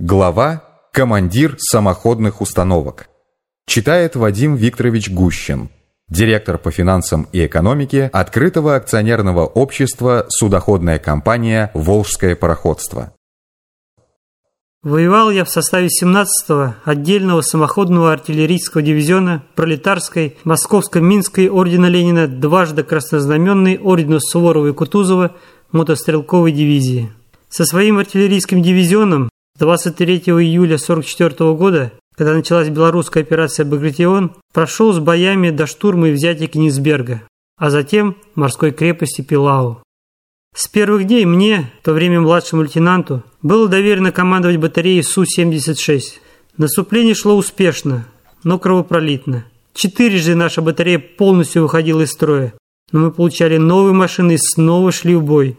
Глава «Командир самоходных установок». Читает Вадим Викторович Гущин, директор по финансам и экономике открытого акционерного общества «Судоходная компания Волжское пароходство». Воевал я в составе 17-го отдельного самоходного артиллерийского дивизиона пролетарской Московско-Минской ордена Ленина дважды краснознаменной ордена Суворова и Кутузова мотострелковой дивизии. Со своим артиллерийским дивизионом 23 июля 1944 года, когда началась белорусская операция «Багратион», прошел с боями до штурма и взятия Кенигсберга, а затем морской крепости Пилау. С первых дней мне, в то время младшему лейтенанту, было доверено командовать батареей Су-76. Наступление шло успешно, но кровопролитно. Четырежды наша батарея полностью выходила из строя, но мы получали новые машины и снова шли в бой.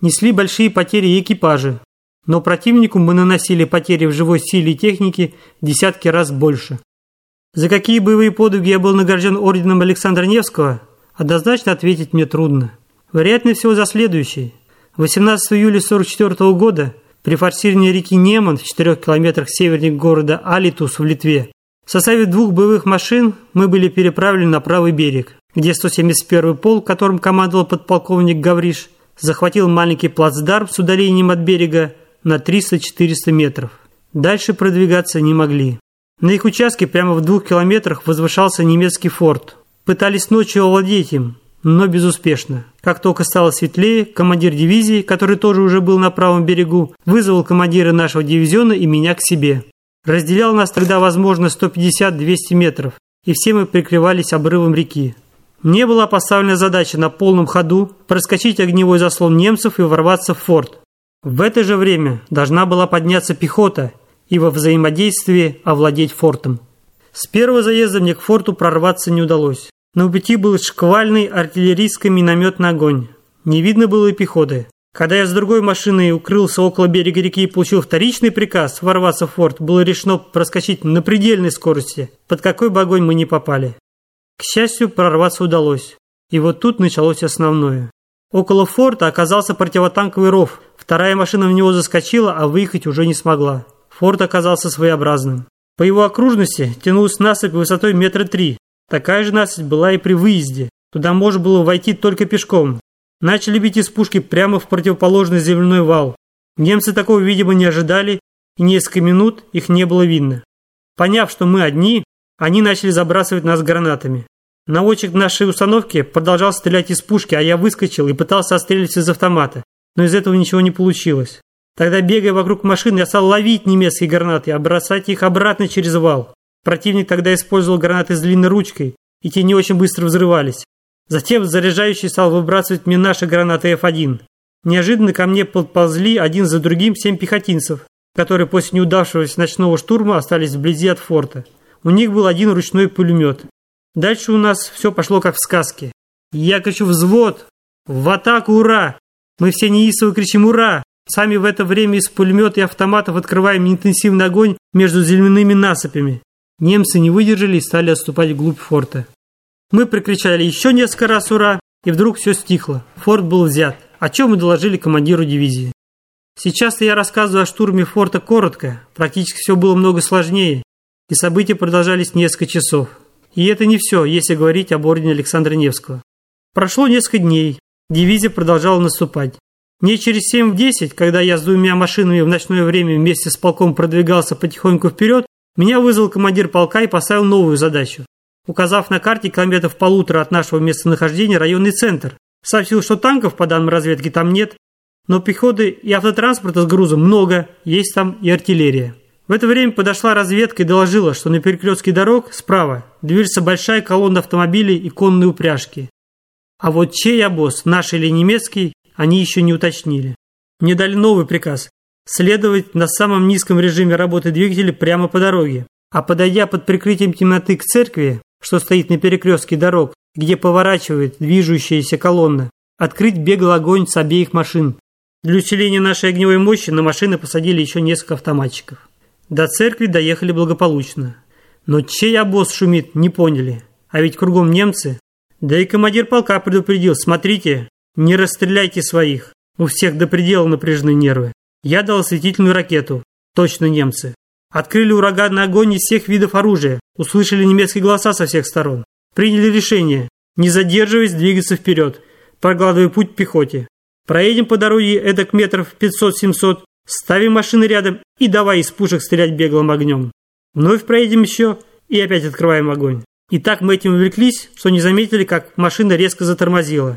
Несли большие потери и экипажи, но противнику мы наносили потери в живой силе и технике десятки раз больше. За какие боевые подвиги я был награжден орденом Александра Невского, однозначно ответить мне трудно. Вероятнее всего за следующий. 18 июля 1944 года при форсировании реки Неман в 4 километрах севернее города Алитус в Литве в составе двух боевых машин мы были переправлены на правый берег, где 171-й полк, которым командовал подполковник Гавриш, захватил маленький плацдарм с удалением от берега на 300-400 метров. Дальше продвигаться не могли. На их участке прямо в двух километрах возвышался немецкий форт. Пытались ночью овладеть им, но безуспешно. Как только стало светлее, командир дивизии, который тоже уже был на правом берегу, вызвал командира нашего дивизиона и меня к себе. Разделял нас тогда, возможно, 150-200 метров, и все мы прикрывались обрывом реки. Мне была поставлена задача на полном ходу проскочить огневой заслон немцев и ворваться в форт. В это же время должна была подняться пехота и во взаимодействии овладеть фортом. С первого заезда мне к форту прорваться не удалось. На пути был шквальный артиллерийский минометный огонь. Не видно было и пехоты. Когда я с другой машиной укрылся около берега реки и получил вторичный приказ ворваться в форт, было решено проскочить на предельной скорости, под какой бы огонь мы не попали. К счастью, прорваться удалось. И вот тут началось основное. Около форта оказался противотанковый ров. Вторая машина в него заскочила, а выехать уже не смогла. Форт оказался своеобразным. По его окружности тянулась насыпь высотой метра три. Такая же насыпь была и при выезде. Туда можно было войти только пешком. Начали бить из пушки прямо в противоположный земляной вал. Немцы такого, видимо, не ожидали, и несколько минут их не было видно. Поняв, что мы одни, они начали забрасывать нас гранатами. Наводчик нашей установки продолжал стрелять из пушки, а я выскочил и пытался отстрелить из автомата, но из этого ничего не получилось. Тогда, бегая вокруг машины, я стал ловить немецкие гранаты, а бросать их обратно через вал. Противник тогда использовал гранаты с длинной ручкой, и те не очень быстро взрывались. Затем заряжающий стал выбрасывать мне наши гранаты F1. Неожиданно ко мне подползли один за другим семь пехотинцев, которые после неудавшегося ночного штурма остались вблизи от форта. У них был один ручной пулемет. Дальше у нас все пошло как в сказке. Я кричу «Взвод! В атаку! Ура!» Мы все неистово кричим «Ура!» Сами в это время из пулемета и автоматов открываем интенсивный огонь между земляными насыпями. Немцы не выдержали и стали отступать вглубь форта. Мы прикричали еще несколько раз «Ура!» и вдруг все стихло. Форт был взят, о чем мы доложили командиру дивизии. Сейчас я рассказываю о штурме форта коротко, практически все было много сложнее, и события продолжались несколько часов. И это не все, если говорить об ордене Александра Невского. Прошло несколько дней, дивизия продолжала наступать. Не через 7 в 10, когда я с двумя машинами в ночное время вместе с полком продвигался потихоньку вперед, меня вызвал командир полка и поставил новую задачу. Указав на карте километров полутора от нашего местонахождения районный центр, сообщил, что танков по данным разведки там нет, но пехоты и автотранспорта с грузом много, есть там и артиллерия. В это время подошла разведка и доложила, что на перекрестке дорог справа движется большая колонна автомобилей и конные упряжки. А вот чей обоз, наш или немецкий, они еще не уточнили. Мне дали новый приказ – следовать на самом низком режиме работы двигателя прямо по дороге. А подойдя под прикрытием темноты к церкви, что стоит на перекрестке дорог, где поворачивает движущаяся колонна, открыть беглый огонь с обеих машин. Для усиления нашей огневой мощи на машины посадили еще несколько автоматчиков. До церкви доехали благополучно. Но чей обоз шумит, не поняли. А ведь кругом немцы. Да и командир полка предупредил, смотрите, не расстреляйте своих. У всех до предела напряжены нервы. Я дал осветительную ракету. Точно немцы. Открыли ураганный огонь из всех видов оружия, услышали немецкие голоса со всех сторон. Приняли решение, не задерживаясь, двигаться вперед, прокладывая путь пехоте. Проедем по дороге эдак метров 500-700, ставим машины рядом и давай из пушек стрелять беглым огнем. Вновь проедем еще и опять открываем огонь. И так мы этим увлеклись, что не заметили, как машина резко затормозила.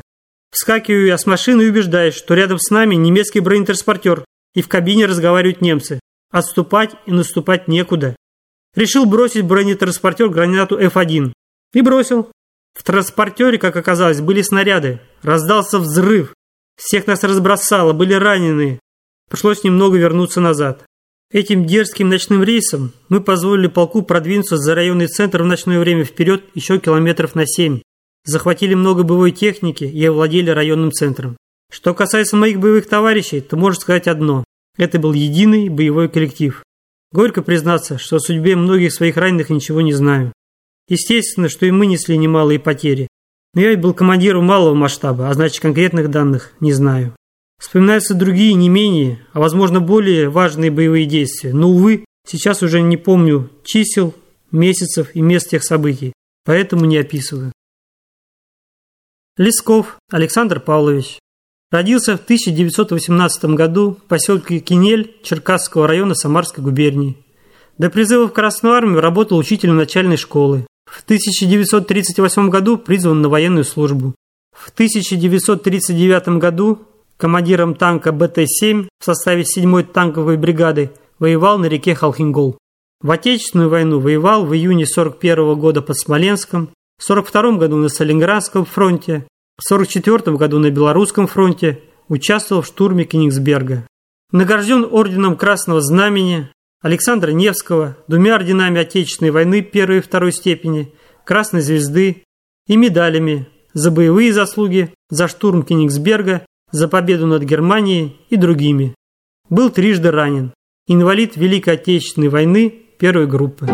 Вскакиваю я с машины и убеждаюсь, что рядом с нами немецкий бронетранспортер, и в кабине разговаривают немцы. Отступать и наступать некуда. Решил бросить бронетранспортер гранату F1. И бросил. В транспортере, как оказалось, были снаряды. Раздался взрыв. Всех нас разбросало, были раненые. Пришлось немного вернуться назад. Этим дерзким ночным рейсом мы позволили полку продвинуться за районный центр в ночное время вперед еще километров на 7. Захватили много боевой техники и овладели районным центром. Что касается моих боевых товарищей, то можно сказать одно. Это был единый боевой коллектив. Горько признаться, что о судьбе многих своих раненых ничего не знаю. Естественно, что и мы несли немалые потери. Но я ведь был командиром малого масштаба, а значит конкретных данных не знаю. Вспоминаются другие, не менее, а возможно более важные боевые действия. Но, увы, сейчас уже не помню чисел, месяцев и мест тех событий, поэтому не описываю. Лесков Александр Павлович. Родился в 1918 году в поселке Кинель Черкасского района Самарской губернии. До призыва в Красную армию работал учителем начальной школы. В 1938 году призван на военную службу. В 1939 году командиром танка БТ-7 в составе 7-й танковой бригады, воевал на реке Халхингол. В Отечественную войну воевал в июне 41 года под Смоленском, в 42 году на Сталинградском фронте, в 44 году на Белорусском фронте, участвовал в штурме Кенигсберга. Награжден орденом Красного Знамени, Александра Невского, двумя орденами Отечественной войны первой и второй степени, Красной Звезды и медалями за боевые заслуги, за штурм Кенигсберга за победу над Германией и другими. Был трижды ранен. Инвалид Великой Отечественной войны первой группы.